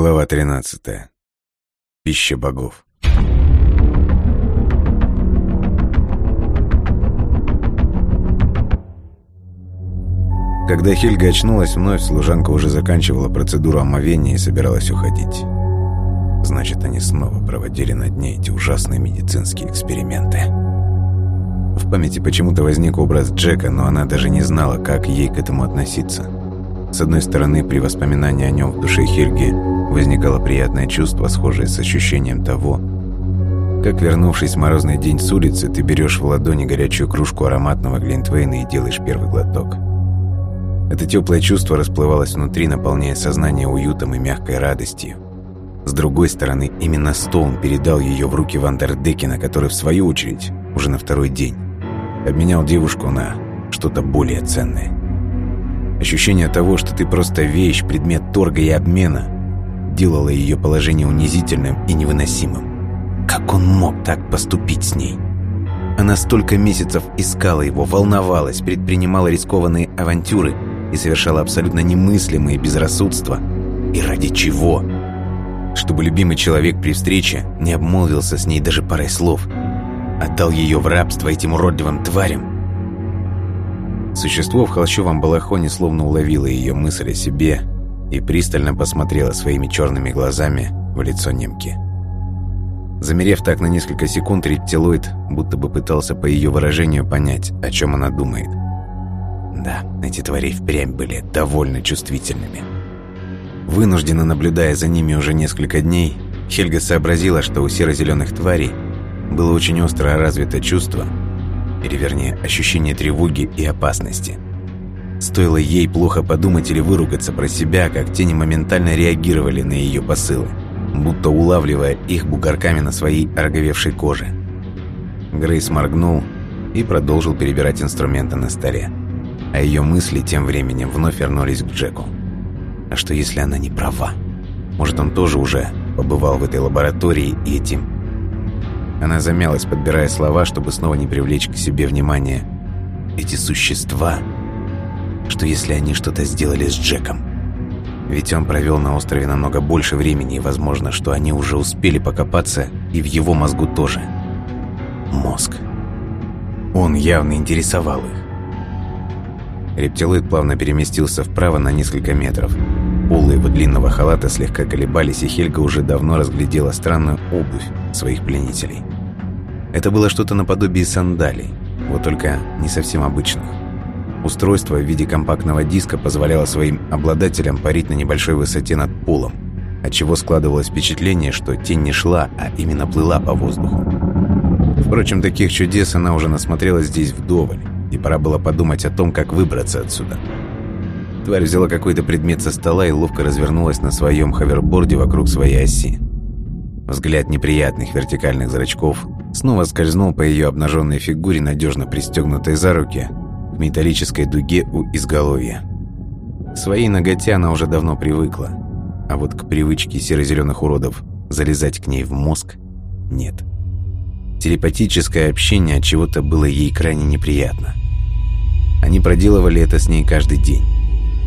Глава 13. Пища богов. Когда Хельга очнулась вновь, служанка уже заканчивала процедуру омовения и собиралась уходить. Значит, они снова проводили над ней эти ужасные медицинские эксперименты. В памяти почему-то возник образ Джека, но она даже не знала, как ей к этому относиться. С одной стороны, при воспоминании о нем в душе Хельги возникало приятное чувство, схожее с ощущением того, как, вернувшись в морозный день с улицы, ты берешь в ладони горячую кружку ароматного глинтвейна и делаешь первый глоток. Это теплое чувство расплывалось внутри, наполняя сознание уютом и мягкой радостью. С другой стороны, именно Стоун передал ее в руки Вандердекена, который, в свою очередь, уже на второй день, обменял девушку на что-то более ценное. Ощущение того, что ты просто вещь, предмет торга и обмена, делало ее положение унизительным и невыносимым. Как он мог так поступить с ней? Она столько месяцев искала его, волновалась, предпринимала рискованные авантюры и совершала абсолютно немыслимые безрассудства. И ради чего? Чтобы любимый человек при встрече не обмолвился с ней даже парой слов, отдал ее в рабство этим уродливым тварям, Существо в холщовом балахоне словно уловило ее мысль о себе и пристально посмотрело своими черными глазами в лицо немки. Замерев так на несколько секунд, рептилоид будто бы пытался по ее выражению понять, о чем она думает. Да, эти твари впрямь были довольно чувствительными. Вынужденно наблюдая за ними уже несколько дней, Хельга сообразила, что у серо-зеленых тварей было очень остро развито чувство, или вернее, ощущение тревоги и опасности. Стоило ей плохо подумать или выругаться про себя, как тени моментально реагировали на ее посылы, будто улавливая их бугорками на своей ороговевшей коже. Грейс моргнул и продолжил перебирать инструменты на столе. А ее мысли тем временем вновь вернулись к Джеку. А что если она не права? Может, он тоже уже побывал в этой лаборатории и этим она замялась, подбирая слова, чтобы снова не привлечь к себе внимание. Эти существа... Что если они что-то сделали с Джеком? Ведь он провел на острове намного больше времени, и возможно, что они уже успели покопаться и в его мозгу тоже. Мозг. Он явно интересовал их. Рептилоид плавно переместился вправо на несколько метров. Полы его длинного халата слегка колебались, и Хельга уже давно разглядела странную обувь своих пленителей. Это было что-то наподобие сандалий, вот только не совсем обычных. Устройство в виде компактного диска позволяло своим обладателям парить на небольшой высоте над полом, отчего складывалось впечатление, что тень не шла, а именно плыла по воздуху. Впрочем, таких чудес она уже насмотрелась здесь вдоволь, и пора было подумать о том, как выбраться отсюда. Тварь взяла какой-то предмет со стола и ловко развернулась на своем ховерборде вокруг своей оси. Взгляд неприятных вертикальных зрачков снова скользнул по ее обнаженной фигуре, надежно пристегнутой за руки, металлической дуге у изголовья. К своей ноготе она уже давно привыкла, а вот к привычке серо-зеленых уродов залезать к ней в мозг нет. Телепатическое общение от чего-то было ей крайне неприятно. Они проделывали это с ней каждый день.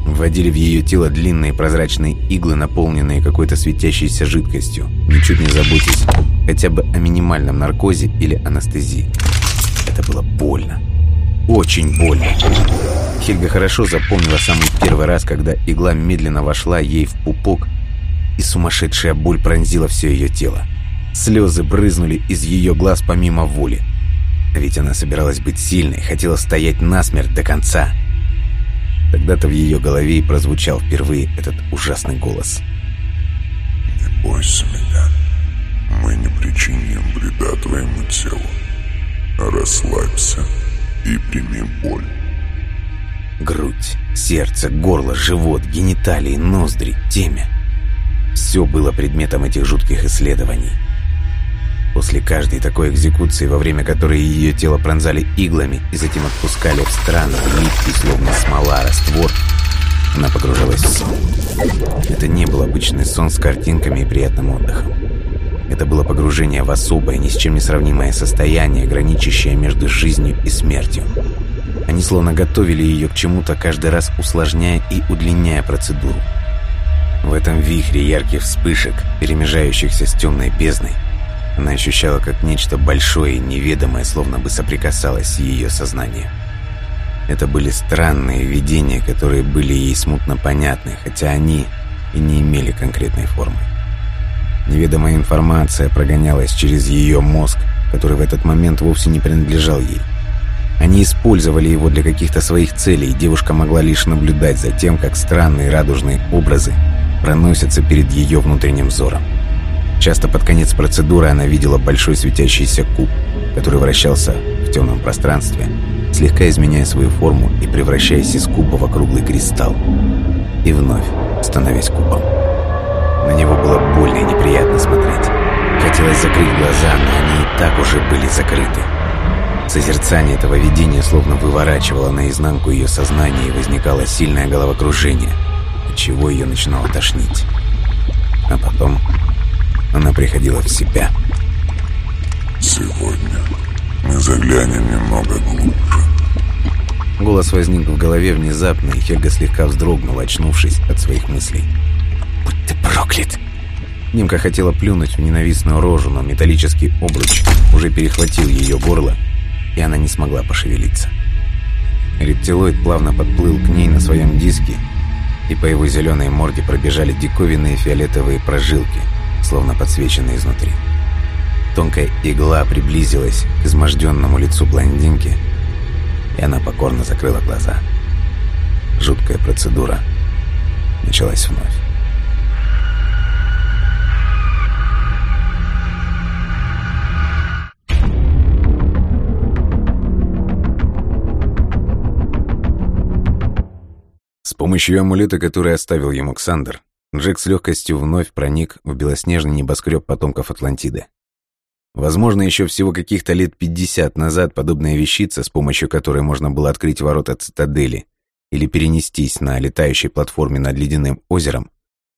Вводили в ее тело длинные прозрачные иглы, наполненные какой-то светящейся жидкостью, ничуть не заботясь хотя бы о минимальном наркозе или анестезии. Это было больно. Очень больно. Хельга хорошо запомнила самый первый раз, когда игла медленно вошла ей в пупок, и сумасшедшая боль пронзила все ее тело. Слезы брызнули из ее глаз помимо воли. Ведь она собиралась быть сильной, хотела стоять насмерть до конца. Тогда-то в ее голове и прозвучал впервые этот ужасный голос. «Не бойся меня. Мы не причиним вреда твоему телу. Расслабься и прими боль». Грудь, сердце, горло, живот, гениталии, ноздри, темя. Все было предметом этих жутких исследований. После каждой такой экзекуции, во время которой ее тело пронзали иглами и затем отпускали в странный, липкий, словно смола, раствор, она погружалась в сон. Это не был обычный сон с картинками и приятным отдыхом. Это было погружение в особое, ни с чем не сравнимое состояние, граничащее между жизнью и смертью. Они словно готовили ее к чему-то, каждый раз усложняя и удлиняя процедуру. В этом вихре ярких вспышек, перемежающихся с темной бездной, она ощущала, как нечто большое и неведомое словно бы соприкасалось с ее сознанием. Это были странные видения, которые были ей смутно понятны, хотя они и не имели конкретной формы. Неведомая информация прогонялась через ее мозг, который в этот момент вовсе не принадлежал ей. Они использовали его для каких-то своих целей, и девушка могла лишь наблюдать за тем, как странные радужные образы проносятся перед ее внутренним взором. Часто под конец процедуры она видела большой светящийся куб, который вращался в темном пространстве, слегка изменяя свою форму и превращаясь из куба в округлый кристалл. И вновь становясь кубом. На него было смотреть. Хотелось закрыть глаза, но они и так уже были закрыты. Созерцание этого видения словно выворачивало наизнанку ее сознание и возникало сильное головокружение, от чего ее начинало тошнить. А потом она приходила в себя. Сегодня мы заглянем немного глубже. Голос возник в голове внезапно, и Хельга слегка вздрогнула, очнувшись от своих мыслей. «Будь ты проклят!» Нимка хотела плюнуть в ненавистную рожу, но металлический обруч уже перехватил ее горло, и она не смогла пошевелиться. Рептилоид плавно подплыл к ней на своем диске, и по его зеленой морде пробежали диковинные фиолетовые прожилки, словно подсвеченные изнутри. Тонкая игла приблизилась к изможденному лицу блондинки, и она покорно закрыла глаза. Жуткая процедура началась вновь. С помощью амулета, который оставил ему Ксандр, Джек с легкостью вновь проник в белоснежный небоскреб потомков Атлантиды. Возможно, еще всего каких-то лет 50 назад подобная вещица, с помощью которой можно было открыть ворота цитадели или перенестись на летающей платформе над ледяным озером,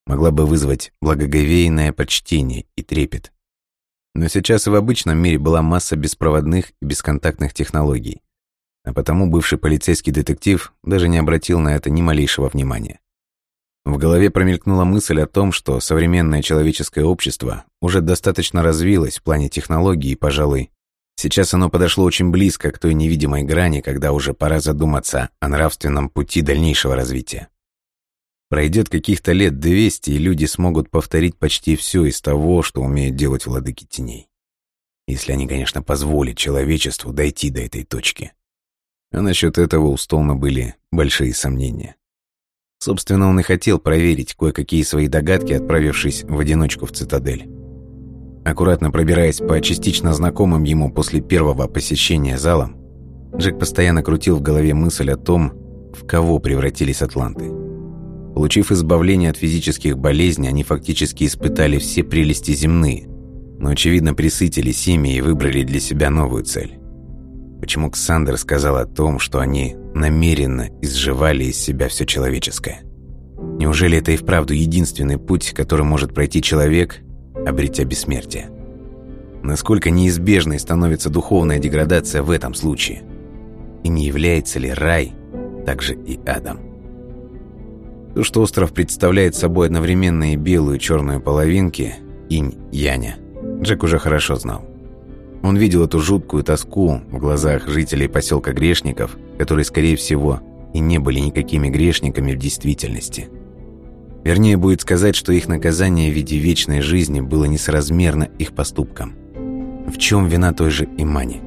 могла бы вызвать благоговейное почтение и трепет. Но сейчас и в обычном мире была масса беспроводных и бесконтактных технологий, а потому бывший полицейский детектив даже не обратил на это ни малейшего внимания. В голове промелькнула мысль о том, что современное человеческое общество уже достаточно развилось в плане технологий, и, пожалуй, сейчас оно подошло очень близко к той невидимой грани, когда уже пора задуматься о нравственном пути дальнейшего развития. Пройдет каких-то лет 200, и люди смогут повторить почти все из того, что умеют делать владыки теней. Если они, конечно, позволят человечеству дойти до этой точки. А насчет этого у Столна были большие сомнения. Собственно, он и хотел проверить кое-какие свои догадки, отправившись в одиночку в цитадель. Аккуратно пробираясь по частично знакомым ему после первого посещения залам, Джек постоянно крутил в голове мысль о том, в кого превратились атланты. Получив избавление от физических болезней, они фактически испытали все прелести земные, но, очевидно, присытились ими и выбрали для себя новую цель. Почему Ксандр сказал о том, что они намеренно изживали из себя все человеческое? Неужели это и вправду единственный путь, который может пройти человек, обретя бессмертие? Насколько неизбежной становится духовная деградация в этом случае? И не является ли рай также и адом? То, что остров представляет собой одновременно и белую и черную половинки, инь-яня, Джек уже хорошо знал. Он видел эту жуткую тоску в глазах жителей поселка Грешников, которые, скорее всего, и не были никакими грешниками в действительности. Вернее, будет сказать, что их наказание в виде вечной жизни было несоразмерно их поступкам. В чем вина той же Имани?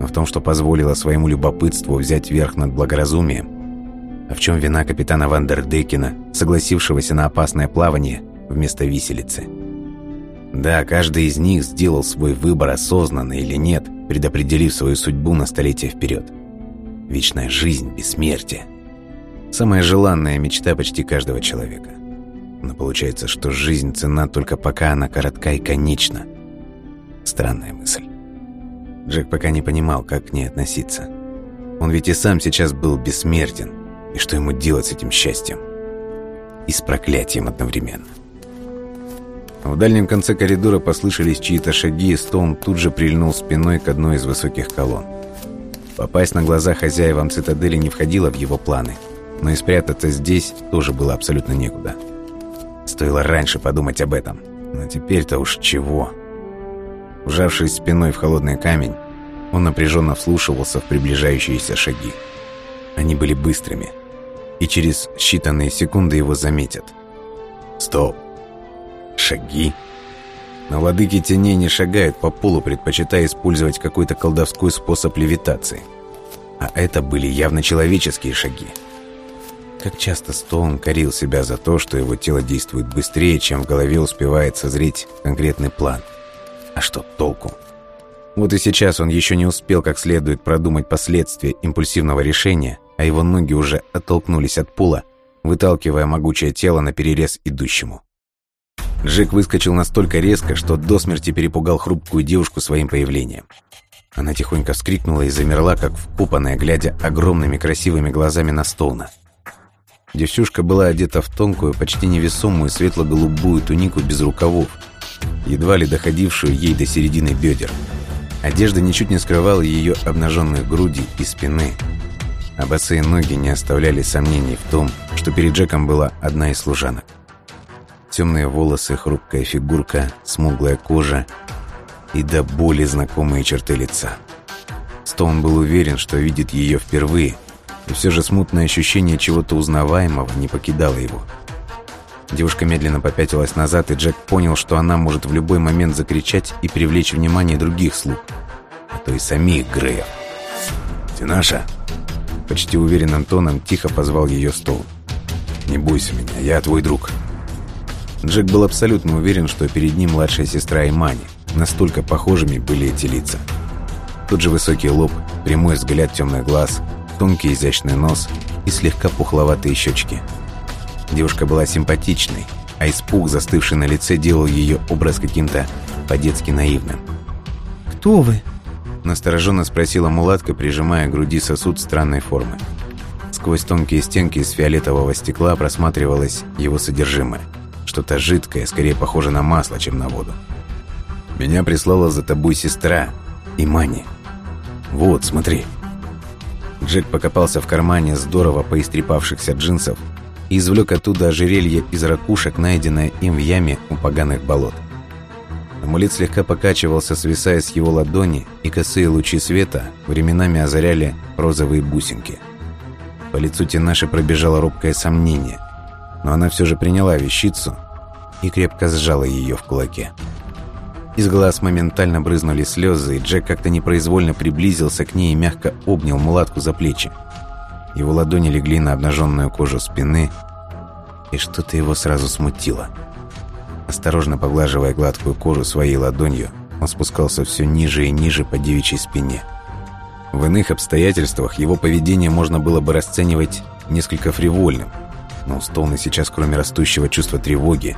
В том, что позволила своему любопытству взять верх над благоразумием? А в чем вина капитана Вандердекена, согласившегося на опасное плавание вместо виселицы? Да, каждый из них сделал свой выбор осознанно или нет, предопределив свою судьбу на столетие вперед. Вечная жизнь, бессмертие. Самая желанная мечта почти каждого человека. Но получается, что жизнь цена только пока она коротка и конечна. Странная мысль. Джек пока не понимал, как к ней относиться. Он ведь и сам сейчас был бессмертен. И что ему делать с этим счастьем? И с проклятием одновременно. В дальнем конце коридора послышались чьи-то шаги, и Стоун тут же прильнул спиной к одной из высоких колонн. Попасть на глаза хозяевам цитадели не входило в его планы, но и спрятаться здесь тоже было абсолютно некуда. Стоило раньше подумать об этом. Но теперь-то уж чего. Вжавшись спиной в холодный камень, он напряженно вслушивался в приближающиеся шаги. Они были быстрыми, и через считанные секунды его заметят. Стоп. Шаги. Но владыки теней не шагают по полу, предпочитая использовать какой-то колдовской способ левитации. А это были явно человеческие шаги. Как часто Стоун корил себя за то, что его тело действует быстрее, чем в голове успевает созреть конкретный план. А что толку? Вот и сейчас он еще не успел как следует продумать последствия импульсивного решения, а его ноги уже оттолкнулись от пола, выталкивая могучее тело на перерез идущему. Джек выскочил настолько резко, что до смерти перепугал хрупкую девушку своим появлением. Она тихонько вскрикнула и замерла, как вкупанная, глядя огромными красивыми глазами на Стоуна. Девчушка была одета в тонкую, почти невесомую светло-голубую тунику без рукавов, едва ли доходившую ей до середины бедер. Одежда ничуть не скрывала ее обнаженные груди и спины, а босые ноги не оставляли сомнений в том, что перед Джеком была одна из служанок. Темные волосы, хрупкая фигурка, смуглая кожа и до боли знакомые черты лица. Стоун был уверен, что видит ее впервые, и все же смутное ощущение чего-то узнаваемого не покидало его. Девушка медленно попятилась назад, и Джек понял, что она может в любой момент закричать и привлечь внимание других слуг, а то и самих Греев. «Тинаша!» Почти уверенным тоном тихо позвал ее Стоун. «Не бойся меня, я твой друг». Джек был абсолютно уверен, что перед ним младшая сестра Имани. Настолько похожими были эти лица. Тот же высокий лоб, прямой взгляд темных глаз, тонкий изящный нос и слегка пухловатые щечки. Девушка была симпатичной, а испуг, застывший на лице, делал ее образ каким-то по-детски наивным. «Кто вы?» Настороженно спросила мулатка, прижимая к груди сосуд странной формы. Сквозь тонкие стенки из фиолетового стекла просматривалось его содержимое – что-то жидкое, скорее похоже на масло, чем на воду. Меня прислала за тобой сестра, Имани. Вот, смотри. Джек покопался в кармане здорово поистрепавшихся джинсов и извлек оттуда ожерелье из ракушек, найденное им в яме у поганых болот. Амулет слегка покачивался, свисая с его ладони, и косые лучи света временами озаряли розовые бусинки. По лицу Тинаши пробежало робкое сомнение, но она все же приняла вещицу и крепко сжала ее в кулаке. Из глаз моментально брызнули слезы, и Джек как-то непроизвольно приблизился к ней и мягко обнял мулатку за плечи. Его ладони легли на обнаженную кожу спины, и что-то его сразу смутило. Осторожно поглаживая гладкую кожу своей ладонью, он спускался все ниже и ниже по девичьей спине. В иных обстоятельствах его поведение можно было бы расценивать несколько фривольным, но у Стоуна сейчас, кроме растущего чувства тревоги,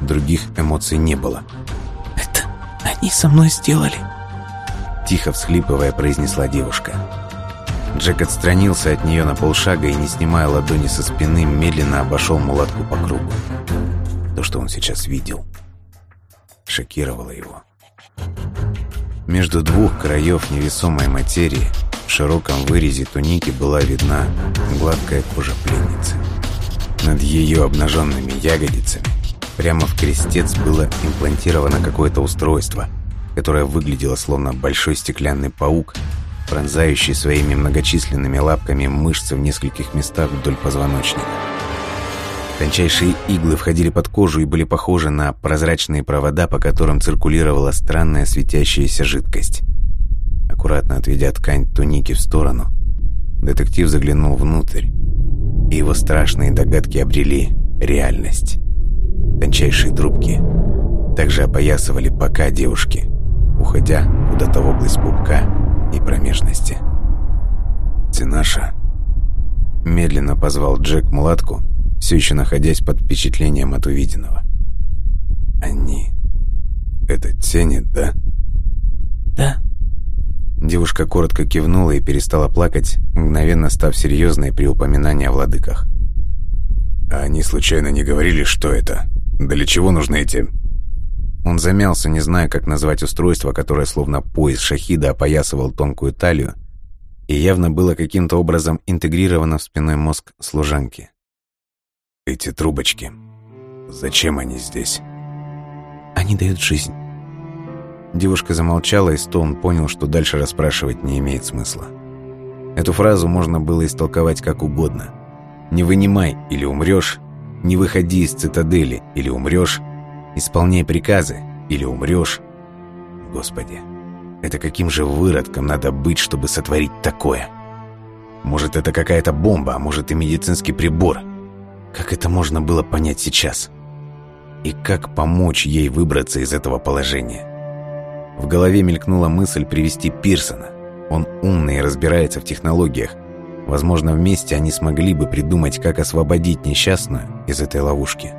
Других эмоций не было. «Это они со мной сделали?» Тихо всхлипывая, произнесла девушка. Джек отстранился от нее на полшага и, не снимая ладони со спины, медленно обошел мулатку по кругу. То, что он сейчас видел, шокировало его. Между двух краев невесомой материи в широком вырезе туники была видна гладкая кожа пленницы. Над ее обнаженными ягодицами Прямо в крестец было имплантировано какое-то устройство, которое выглядело словно большой стеклянный паук, пронзающий своими многочисленными лапками мышцы в нескольких местах вдоль позвоночника. Тончайшие иглы входили под кожу и были похожи на прозрачные провода, по которым циркулировала странная светящаяся жидкость. Аккуратно отведя ткань туники в сторону, детектив заглянул внутрь, и его страшные догадки обрели реальность. Тончайшие трубки также опоясывали бока девушки, уходя куда-то в область пупка и промежности. «Тинаша!» Медленно позвал Джек мулатку, все еще находясь под впечатлением от увиденного. «Они... Это тени, да?» «Да». Девушка коротко кивнула и перестала плакать, мгновенно став серьезной при упоминании о владыках. «А они случайно не говорили, что это?» Для чего нужны эти...» Он замялся, не зная, как назвать устройство, которое словно пояс шахида опоясывал тонкую талию и явно было каким-то образом интегрировано в спинной мозг служанки. «Эти трубочки. Зачем они здесь? Они дают жизнь. Девушка замолчала, и Стоун понял, что дальше расспрашивать не имеет смысла. Эту фразу можно было истолковать как угодно. «Не вынимай, или умрешь», «Не выходи из цитадели, или умрешь», «Исполняй приказы, или умрешь». Господи, это каким же выродком надо быть, чтобы сотворить такое? Может, это какая-то бомба, а может и медицинский прибор? Как это можно было понять сейчас? И как помочь ей выбраться из этого положения? В голове мелькнула мысль привести Пирсона. Он умный и разбирается в технологиях. Возможно, вместе они смогли бы придумать, как освободить несчастную из этой ловушки.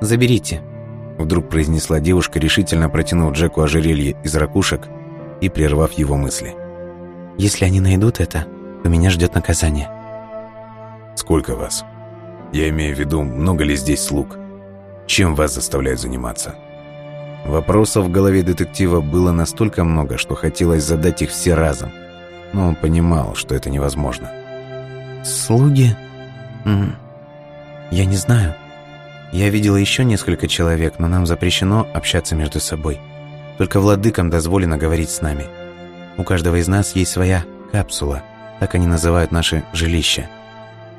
«Заберите», — вдруг произнесла девушка, решительно протянув Джеку ожерелье из ракушек и прервав его мысли. «Если они найдут это, то меня ждет наказание». «Сколько вас? Я имею в виду, много ли здесь слуг? Чем вас заставляют заниматься?» Вопросов в голове детектива было настолько много, что хотелось задать их все разом. Но он понимал, что это невозможно. «Слуги? Я не знаю. Я видела еще несколько человек, но нам запрещено общаться между собой. Только владыкам дозволено говорить с нами. У каждого из нас есть своя капсула, так они называют наши жилища.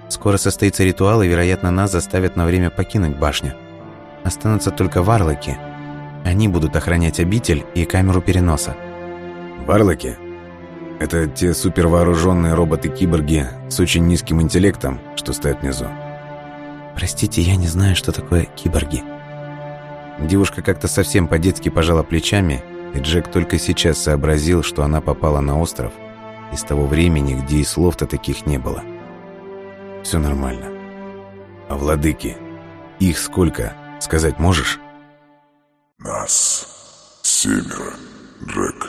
Скоро состоится ритуал, и, вероятно, нас заставят на время покинуть башню. Останутся только варлоки — они будут охранять обитель и камеру переноса. Варлоки? Это те супервооруженные роботы-киборги с очень низким интеллектом, что стоят внизу. Простите, я не знаю, что такое киборги. Девушка как-то совсем по-детски пожала плечами, и Джек только сейчас сообразил, что она попала на остров из того времени, где и слов-то таких не было. Все нормально. А владыки? Их сколько? Сказать можешь? Нас семеро, Джек.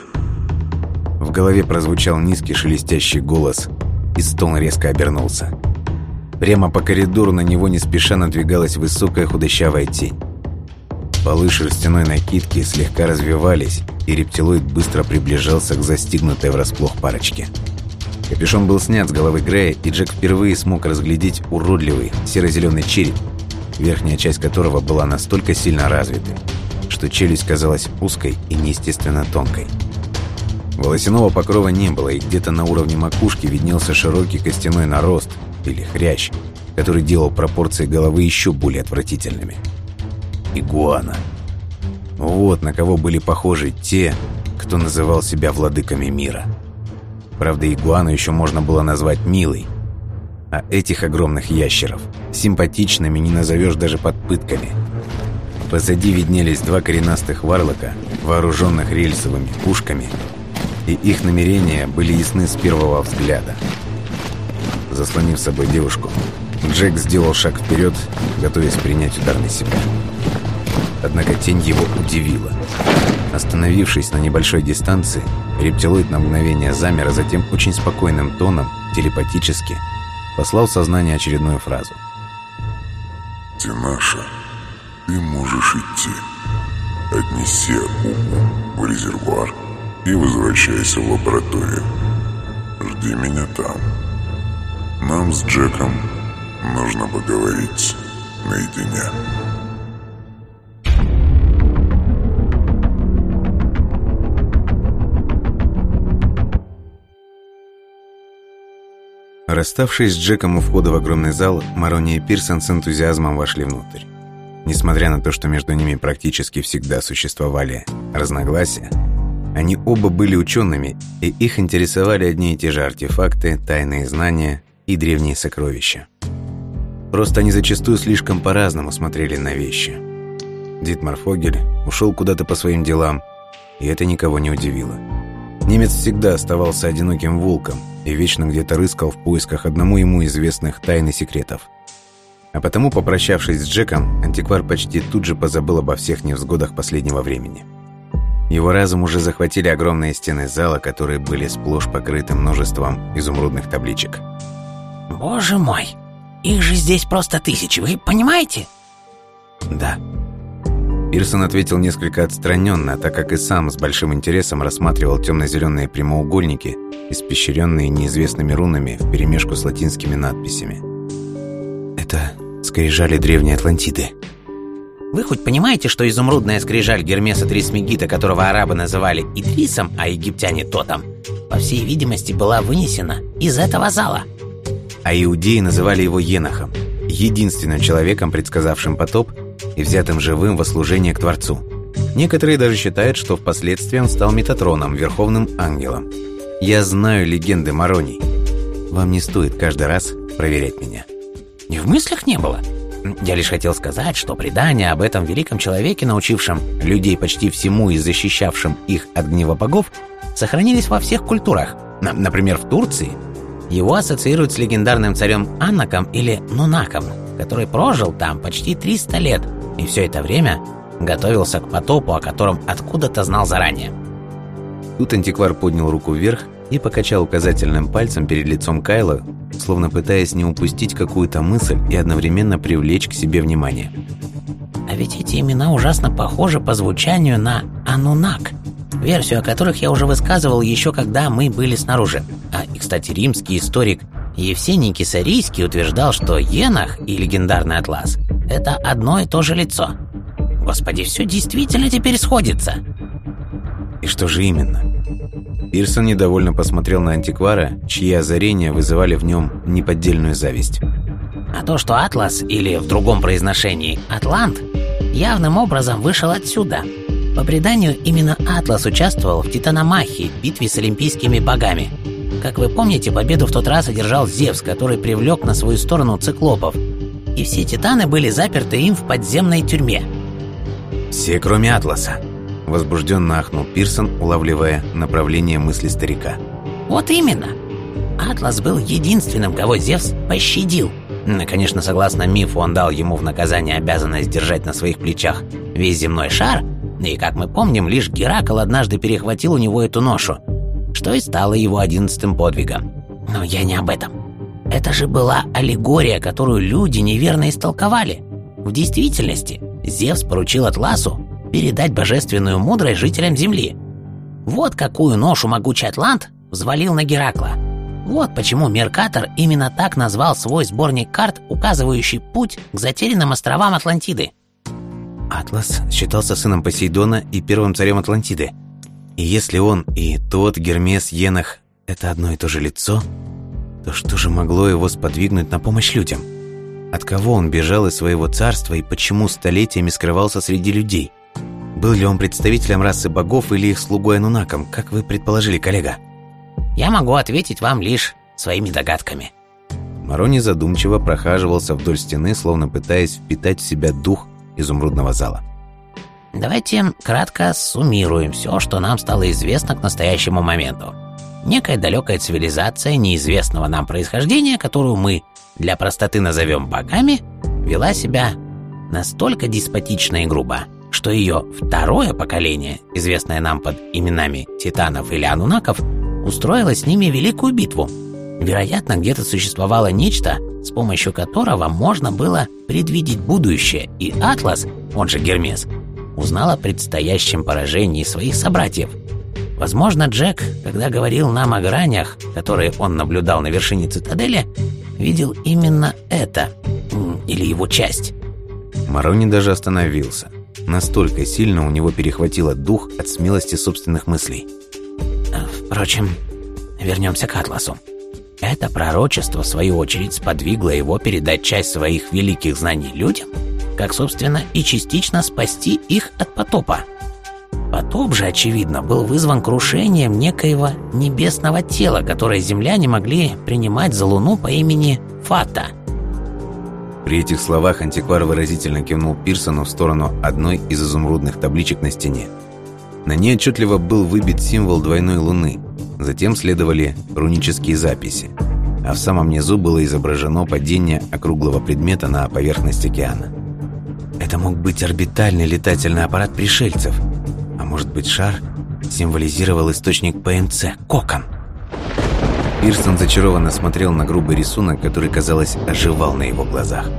В голове прозвучал низкий шелестящий голос, и Стоун резко обернулся. Прямо по коридору на него не спеша надвигалась высокая худощавая тень. Полы шерстяной накидки слегка развивались, и рептилоид быстро приближался к застигнутой врасплох парочке. Капюшон был снят с головы Грея, и Джек впервые смог разглядеть уродливый серо-зеленый череп, верхняя часть которого была настолько сильно развитой, что челюсть казалась узкой и неестественно тонкой. Волосяного покрова не было, и где-то на уровне макушки виднелся широкий костяной нарост, или хрящ, который делал пропорции головы еще более отвратительными. Игуана. Вот на кого были похожи те, кто называл себя владыками мира. Правда, игуану еще можно было назвать милой, а этих огромных ящеров симпатичными не назовешь даже под пытками – Позади виднелись два коренастых варлока, вооруженных рельсовыми пушками, и их намерения были ясны с первого взгляда. Заслонив собой девушку, Джек сделал шаг вперед, готовясь принять удар на себя. Однако тень его удивила. Остановившись на небольшой дистанции, рептилоид на мгновение замер, а затем очень спокойным тоном, телепатически, послал в сознание очередную фразу. «Тинаша, ты можешь идти. Отнеси Акуму в резервуар и возвращайся в лабораторию. Жди меня там. Нам с Джеком нужно поговорить наедине. Расставшись с Джеком у входа в огромный зал, Марони и Пирсон с энтузиазмом вошли внутрь. Несмотря на то, что между ними практически всегда существовали разногласия, они оба были учеными, и их интересовали одни и те же артефакты, тайные знания и древние сокровища. Просто они зачастую слишком по-разному смотрели на вещи. Дитмар Фогель ушел куда-то по своим делам, и это никого не удивило. Немец всегда оставался одиноким волком и вечно где-то рыскал в поисках одному ему известных тайн и секретов – а потому, попрощавшись с Джеком, антиквар почти тут же позабыл обо всех невзгодах последнего времени. Его разум уже захватили огромные стены зала, которые были сплошь покрыты множеством изумрудных табличек. «Боже мой! Их же здесь просто тысячи, вы понимаете?» «Да». Пирсон ответил несколько отстраненно, так как и сам с большим интересом рассматривал темно-зеленые прямоугольники, испещренные неизвестными рунами вперемешку с латинскими надписями. Это скрижали древней Атлантиды. Вы хоть понимаете, что изумрудная скрижаль Гермеса Трисмегита, которого арабы называли Идрисом, а египтяне Тотом, по всей видимости, была вынесена из этого зала? А иудеи называли его Енохом, единственным человеком, предсказавшим потоп и взятым живым во служение к Творцу. Некоторые даже считают, что впоследствии он стал Метатроном, верховным ангелом. Я знаю легенды Мароний. Вам не стоит каждый раз проверять меня. И в мыслях не было. Я лишь хотел сказать, что предания об этом великом человеке, научившем людей почти всему и защищавшим их от гнева богов, сохранились во всех культурах. Например, в Турции его ассоциируют с легендарным царем Аннаком или Нунаком, который прожил там почти 300 лет и все это время готовился к потопу, о котором откуда-то знал заранее. Тут антиквар поднял руку вверх и покачал указательным пальцем перед лицом Кайла, словно пытаясь не упустить какую-то мысль и одновременно привлечь к себе внимание. А ведь эти имена ужасно похожи по звучанию на Анунак, версию о которых я уже высказывал еще когда мы были снаружи. А, и, кстати, римский историк Евсений Кисарийский утверждал, что Енах и легендарный Атлас – это одно и то же лицо. Господи, все действительно теперь сходится. И что же именно? Пирсон недовольно посмотрел на антиквара, чьи озарения вызывали в нем неподдельную зависть. А то, что Атлас, или в другом произношении Атлант, явным образом вышел отсюда. По преданию, именно Атлас участвовал в Титаномахии, битве с олимпийскими богами. Как вы помните, победу в тот раз одержал Зевс, который привлек на свою сторону циклопов. И все титаны были заперты им в подземной тюрьме. «Все, кроме Атласа», Возбужденно ахнул Пирсон, улавливая направление мысли старика. «Вот именно! Атлас был единственным, кого Зевс пощадил. Конечно, согласно мифу, он дал ему в наказание обязанность держать на своих плечах весь земной шар, и, как мы помним, лишь Геракл однажды перехватил у него эту ношу, что и стало его одиннадцатым подвигом. Но я не об этом. Это же была аллегория, которую люди неверно истолковали. В действительности, Зевс поручил Атласу передать божественную мудрость жителям Земли. Вот какую ношу могучий Атлант взвалил на Геракла. Вот почему Меркатор именно так назвал свой сборник карт, указывающий путь к затерянным островам Атлантиды. Атлас считался сыном Посейдона и первым царем Атлантиды. И если он и тот Гермес Енах – это одно и то же лицо, то что же могло его сподвигнуть на помощь людям? От кого он бежал из своего царства и почему столетиями скрывался среди людей? Был ли он представителем расы богов или их слугой Анунаком, как вы предположили, коллега? Я могу ответить вам лишь своими догадками. Марони задумчиво прохаживался вдоль стены, словно пытаясь впитать в себя дух изумрудного зала. Давайте кратко суммируем все, что нам стало известно к настоящему моменту. Некая далекая цивилизация неизвестного нам происхождения, которую мы для простоты назовем богами, вела себя настолько деспотично и грубо, что ее второе поколение, известное нам под именами Титанов или Анунаков, устроило с ними великую битву. Вероятно, где-то существовало нечто, с помощью которого можно было предвидеть будущее, и Атлас, он же Гермес, узнал о предстоящем поражении своих собратьев. Возможно, Джек, когда говорил нам о гранях, которые он наблюдал на вершине цитадели, видел именно это, или его часть. Марони даже остановился. Настолько сильно у него перехватило дух от смелости собственных мыслей. Впрочем, вернемся к Атласу. Это пророчество, в свою очередь, сподвигло его передать часть своих великих знаний людям, как, собственно, и частично спасти их от потопа. Потоп же, очевидно, был вызван крушением некоего небесного тела, которое земляне могли принимать за луну по имени Фата – при этих словах антиквар выразительно кивнул Пирсону в сторону одной из изумрудных табличек на стене. На ней отчетливо был выбит символ двойной луны, затем следовали рунические записи, а в самом низу было изображено падение округлого предмета на поверхность океана. Это мог быть орбитальный летательный аппарат пришельцев, а может быть шар символизировал источник ПМЦ – кокон. Пирсон зачарованно смотрел на грубый рисунок, который, казалось, оживал на его глазах.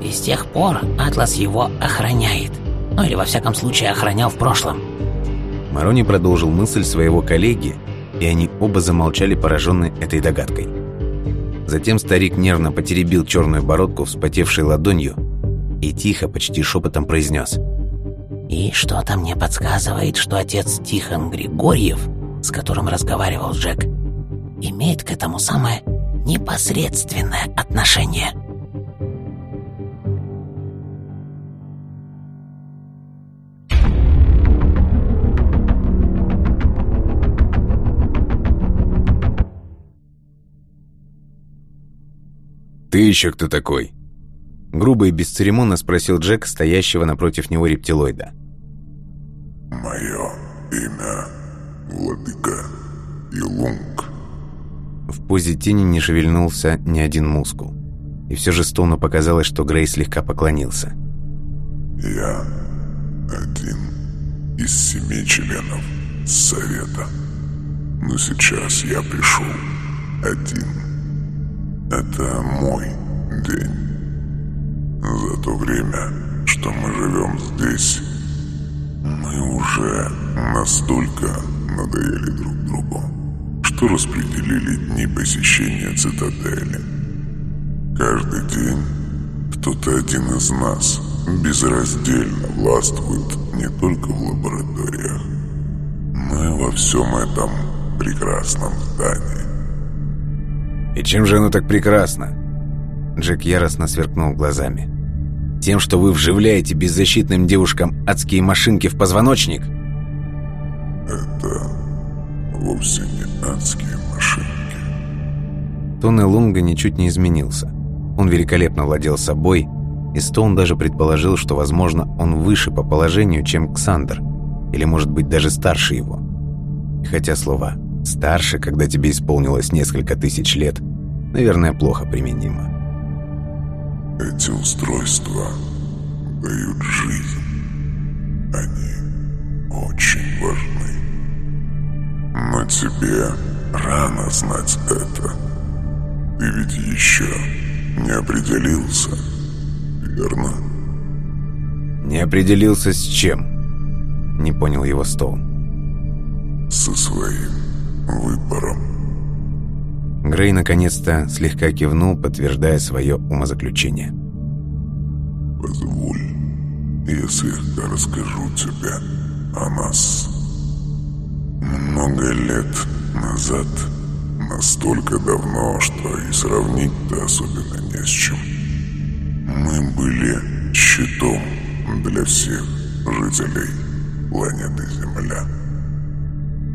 «И с тех пор Атлас его охраняет. Ну или, во всяком случае, охранял в прошлом». Марони продолжил мысль своего коллеги, и они оба замолчали, пораженные этой догадкой. Затем старик нервно потеребил черную бородку, вспотевшей ладонью, и тихо, почти шепотом произнес. «И что-то мне подсказывает, что отец Тихон Григорьев, с которым разговаривал Джек, имеет к этому самое непосредственное отношение». «Ты еще кто такой?» Грубо и бесцеремонно спросил Джек, стоящего напротив него рептилоида. Мое имя Владыка Илунг. В позе тени не шевельнулся ни один мускул. И все же Стоуну показалось, что Грей слегка поклонился. Я один из семи членов Совета. Но сейчас я пришел один. Это мой день. За то время, что мы живем здесь, мы уже настолько надоели друг другу, что распределили дни посещения цитадели. Каждый день кто-то один из нас безраздельно властвует не только в лабораториях, но и во всем этом прекрасном здании. «И чем же оно так прекрасно?» Джек яростно сверкнул глазами. «Тем, что вы вживляете беззащитным девушкам адские машинки в позвоночник?» Вовсе не адские машинки. Тон Лунга ничуть не изменился. Он великолепно владел собой, и Стоун даже предположил, что, возможно, он выше по положению, чем Ксандр, или, может быть, даже старше его. И хотя слова Старше, когда тебе исполнилось несколько тысяч лет, наверное, плохо применимо. Эти устройства дают жизнь. Они очень важны. Но тебе рано знать это. Ты ведь еще не определился, верно? Не определился с чем? Не понял его Стоун. Со своим выбором. Грей наконец-то слегка кивнул, подтверждая свое умозаключение. «Позволь, я слегка расскажу тебе о нас. Много лет назад, настолько давно, что и сравнить-то особенно не с чем, мы были щитом для всех жителей планеты Земля».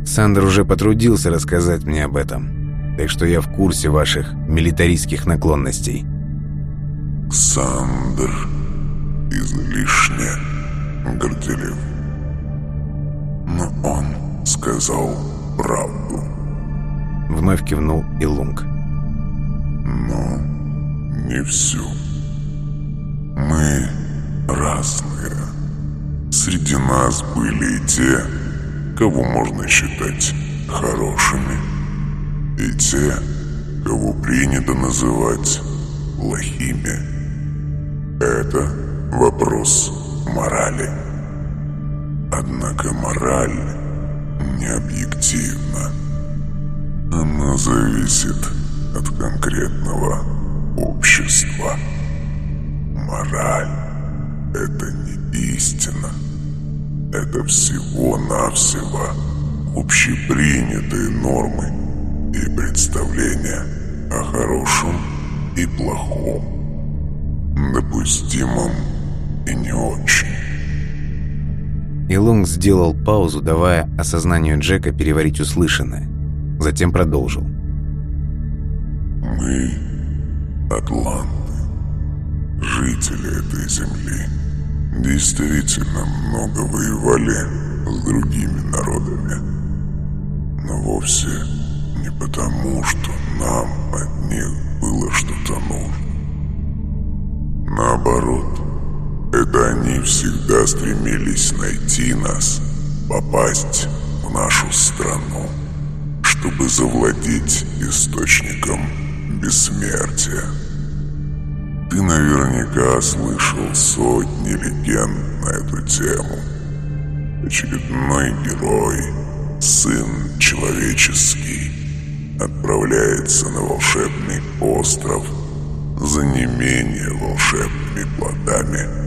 Сандер уже потрудился рассказать мне об этом, так что я в курсе ваших милитаристских наклонностей. Сандер излишне горделив. Но он сказал правду. Вновь кивнул Илунг. Но не всю. Мы разные. Среди нас были и те, кого можно считать хорошими, и те, кого принято называть плохими. Это вопрос морали. Однако мораль не объективна. Она зависит от конкретного общества. Мораль — это не истина. Это всего-навсего общепринятые нормы и представления о хорошем и плохом, допустимом и не очень. Илонг сделал паузу, давая осознанию Джека переварить услышанное. Затем продолжил. «Мы — атланты, жители этой земли» действительно много воевали с другими народами. Но вовсе не потому, что нам от них было что-то нужно. Наоборот, это они всегда стремились найти нас, попасть в нашу страну, чтобы завладеть источником бессмертия. Ты наверняка слышал сотни легенд на эту тему. Очередной герой, сын человеческий, отправляется на волшебный остров за не менее волшебными плодами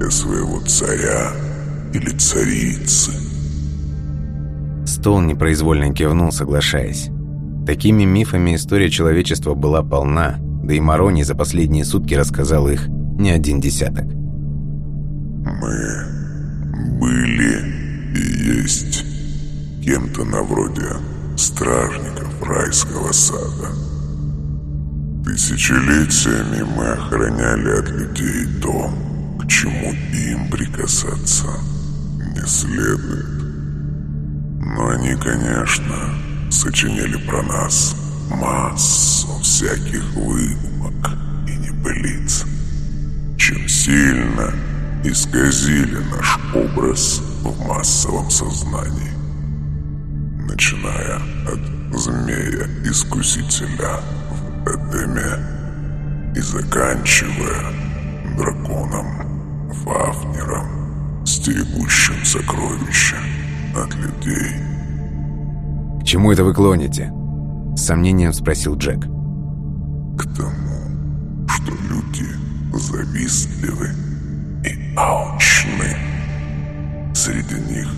для своего царя или царицы. Стоун непроизвольно кивнул, соглашаясь. Такими мифами история человечества была полна, да и Марони за последние сутки рассказал их не один десяток. Мы были и есть кем-то на вроде стражников райского сада. Тысячелетиями мы охраняли от людей к чему им прикасаться не следует. Но они, конечно, сочиняли про нас массу всяких выдумок и небылиц, чем сильно исказили наш образ в массовом сознании, начиная от змея-искусителя в Эдеме и заканчивая драконом Фафнером, стерегущим сокровища от людей. «К чему это вы клоните?» С сомнением спросил Джек. К тому, что люди завистливы и алчны. Среди них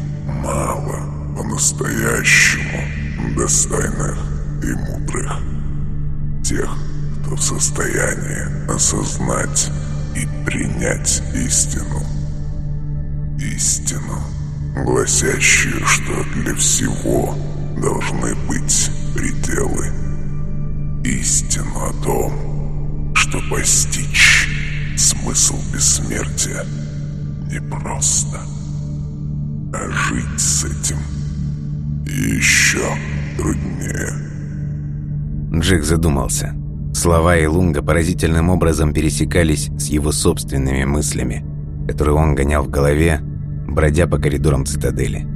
мало по-настоящему достойных и мудрых. Тех, кто в состоянии осознать и принять истину. Истину, гласящую, что для всего должны быть пределы. Истину о том, что постичь смысл бессмертия непросто. А жить с этим еще труднее. Джек задумался. Слова Илунга поразительным образом пересекались с его собственными мыслями, которые он гонял в голове, бродя по коридорам цитадели.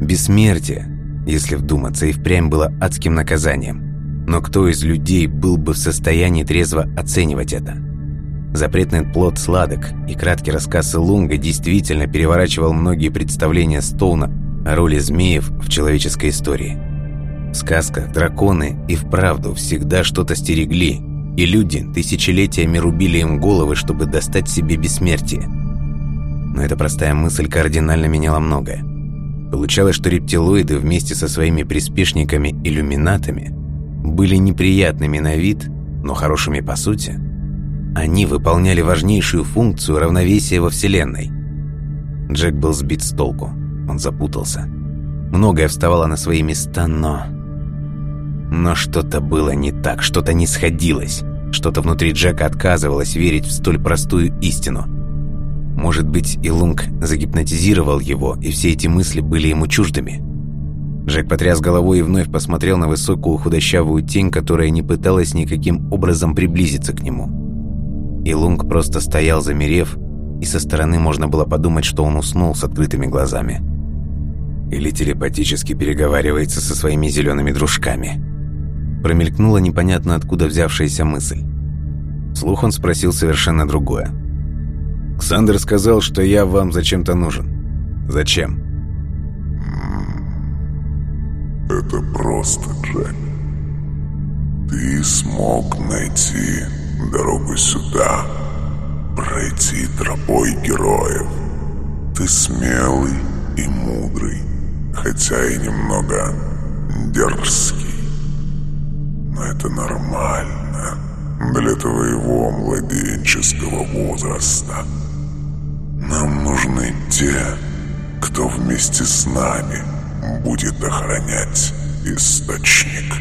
Бессмертие, если вдуматься, и впрямь было адским наказанием. Но кто из людей был бы в состоянии трезво оценивать это? Запретный плод сладок, и краткий рассказ Илунга действительно переворачивал многие представления Стоуна о роли змеев в человеческой истории. Сказках драконы и вправду всегда что-то стерегли, и люди тысячелетиями рубили им головы, чтобы достать себе бессмертие. Но эта простая мысль кардинально меняла многое. Получалось, что рептилоиды вместе со своими приспешниками-иллюминатами были неприятными на вид, но хорошими по сути. Они выполняли важнейшую функцию равновесия во Вселенной. Джек был сбит с толку. Он запутался. Многое вставало на свои места, но... Но что-то было не так, что-то не сходилось. Что-то внутри Джека отказывалось верить в столь простую истину. Может быть, Илунг загипнотизировал его, и все эти мысли были ему чуждыми. Джек потряс головой и вновь посмотрел на высокую худощавую тень, которая не пыталась никаким образом приблизиться к нему. Илунг просто стоял, замерев, и со стороны можно было подумать, что он уснул с открытыми глазами. Или телепатически переговаривается со своими зелеными дружками. Промелькнула непонятно откуда взявшаяся мысль. Слух он спросил совершенно другое. Ксандр сказал, что я вам зачем-то нужен. Зачем? Это просто, Джек. Ты смог найти дорогу сюда, пройти тропой героев. Ты смелый и мудрый, хотя и немного дерзкий. Но это нормально для твоего младенческого возраста. Нам нужны те, кто вместе с нами будет охранять источник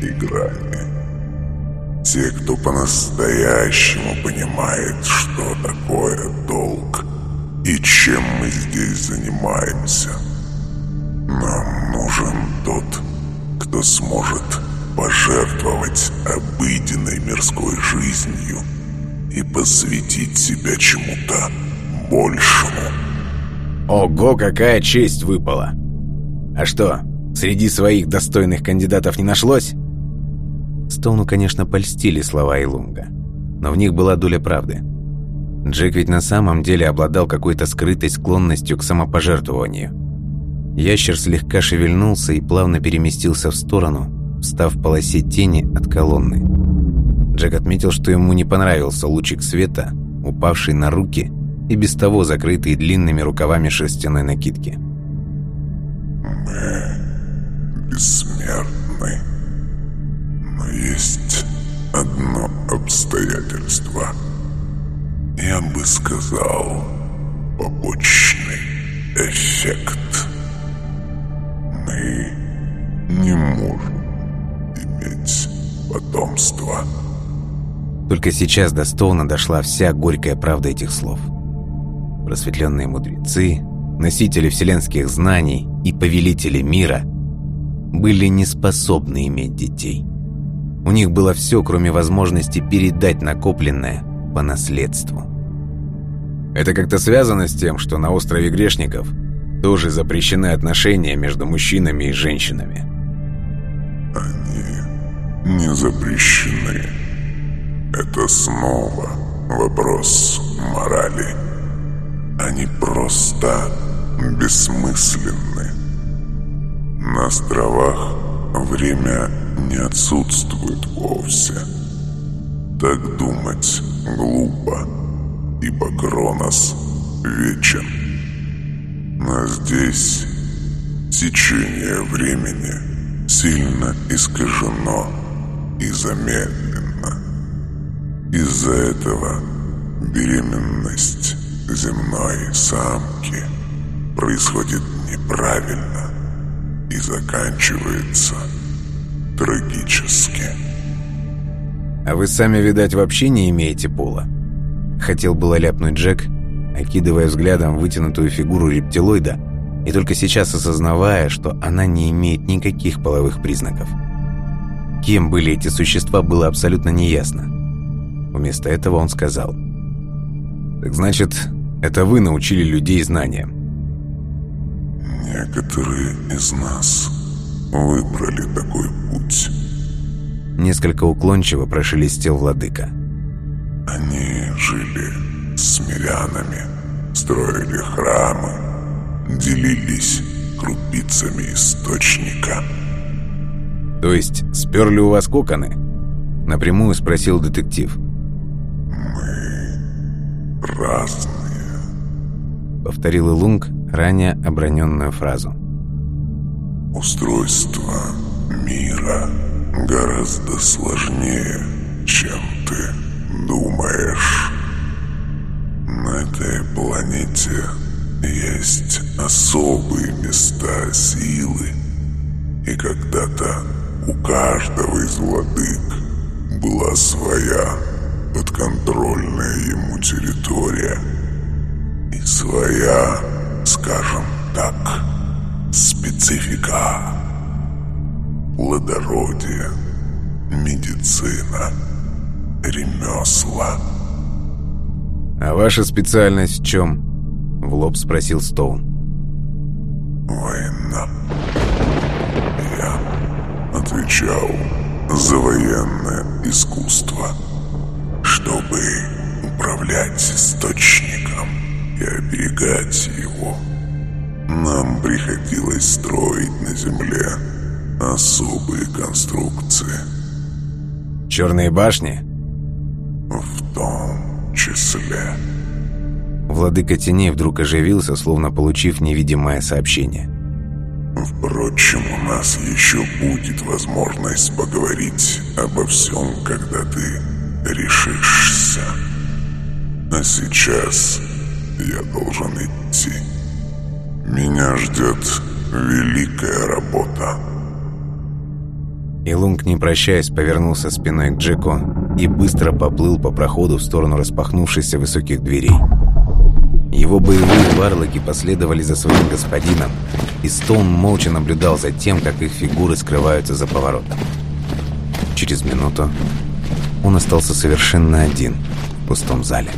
и грани. Те, кто по-настоящему понимает, что такое долг и чем мы здесь занимаемся. Нам нужен тот, кто сможет пожертвовать обыденной мирской жизнью и посвятить себя чему-то большему. Ого, какая честь выпала! А что, среди своих достойных кандидатов не нашлось? Стоуну, конечно, польстили слова Илунга, но в них была доля правды. Джек ведь на самом деле обладал какой-то скрытой склонностью к самопожертвованию. Ящер слегка шевельнулся и плавно переместился в сторону, встав в полосе тени от колонны. Джек отметил, что ему не понравился лучик света, упавший на руки и без того закрытые длинными рукавами шерстяной накидки. Мы бессмертны. Но есть одно обстоятельство. Я бы сказал, побочный эффект. Мы не можем иметь потомства. Только сейчас до Стоуна дошла вся горькая правда этих слов. Просветленные мудрецы, носители вселенских знаний и повелители мира были не способны иметь детей. У них было все, кроме возможности передать накопленное по наследству. Это как-то связано с тем, что на острове Грешников тоже запрещены отношения между мужчинами и женщинами. Они не запрещены. Это снова вопрос морали. Они просто бессмысленны. На островах время не отсутствует вовсе. Так думать глупо, ибо Кронос вечен. Но здесь течение времени сильно искажено и замедленно. Из-за этого беременность земной самки происходит неправильно и заканчивается трагически. А вы сами, видать, вообще не имеете пола. Хотел было ляпнуть Джек, окидывая взглядом вытянутую фигуру рептилоида и только сейчас осознавая, что она не имеет никаких половых признаков. Кем были эти существа, было абсолютно неясно. Вместо этого он сказал. «Так значит, это вы научили людей знаниям?» «Некоторые из нас выбрали такой путь». Несколько уклончиво прошелестел владыка. «Они жили с мирянами, строили храмы, делились крупицами источника». «То есть сперли у вас коконы?» Напрямую спросил детектив. разные», — повторил Илунг ранее оброненную фразу. «Устройство мира гораздо сложнее, чем ты думаешь. На этой планете есть особые места силы, и когда-то у каждого из владык была своя подконтрольная ему территория и своя, скажем так, специфика. Плодородие, медицина, ремесла. «А ваша специальность в чем?» — в лоб спросил Стоун. «Война. Отвечал за военное искусство» чтобы управлять источником и оберегать его. Нам приходилось строить на Земле особые конструкции. Черные башни? В том числе. Владыка теней вдруг оживился, словно получив невидимое сообщение. Впрочем, у нас еще будет возможность поговорить обо всем, когда ты решишься. А сейчас я должен идти. Меня ждет великая работа. Илунг, не прощаясь, повернулся спиной к Джеку и быстро поплыл по проходу в сторону распахнувшихся высоких дверей. Его боевые варлоки последовали за своим господином, и Стоун молча наблюдал за тем, как их фигуры скрываются за поворотом. Через минуту он остался совершенно один в пустом зале.